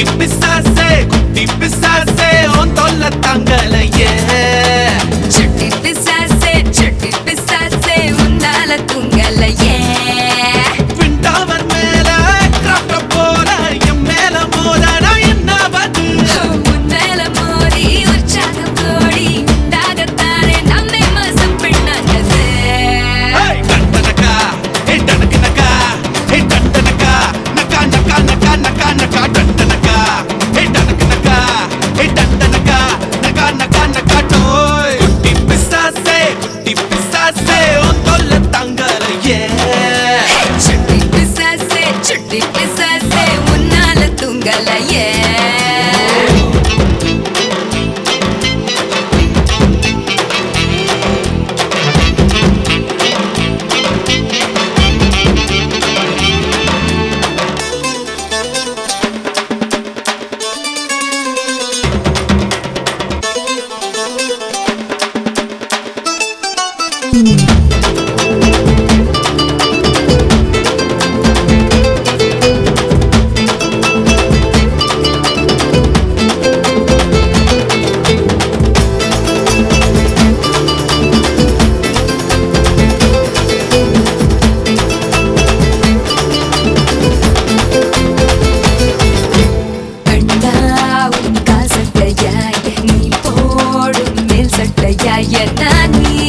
keep சுட்டி பிசசே உன்னால தூங்கலையே. சட்டையா என்ன நீ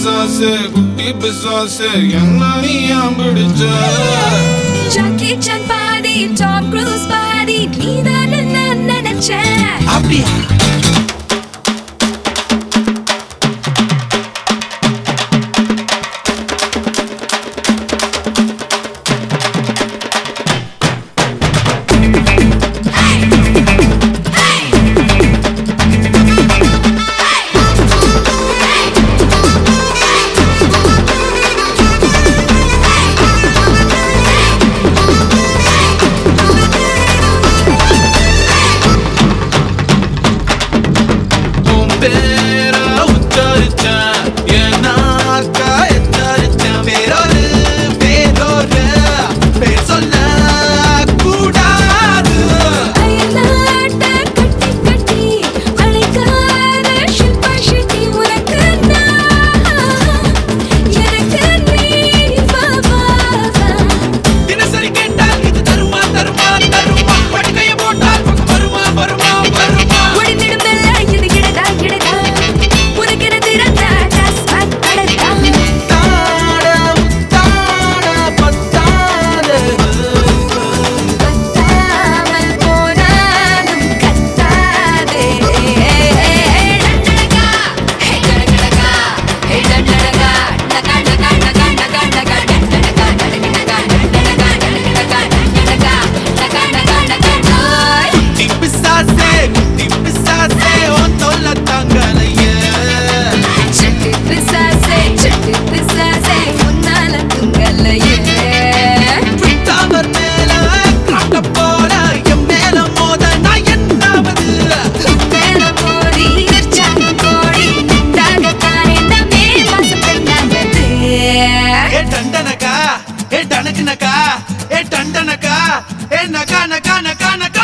பிசாசு குட்டி பிசாசு எல்லாம் பிடிச்ச? ஜாக்கி சான் பாதி டாப் க்ரூஸ் பாதி நீ தான் நினைச்ச அப்படியா? Deus. gana, gana, gana, gana.